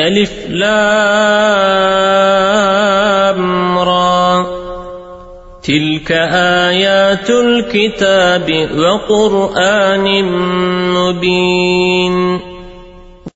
ألف لام را. تلك آيات الكتاب وقرآن مبين.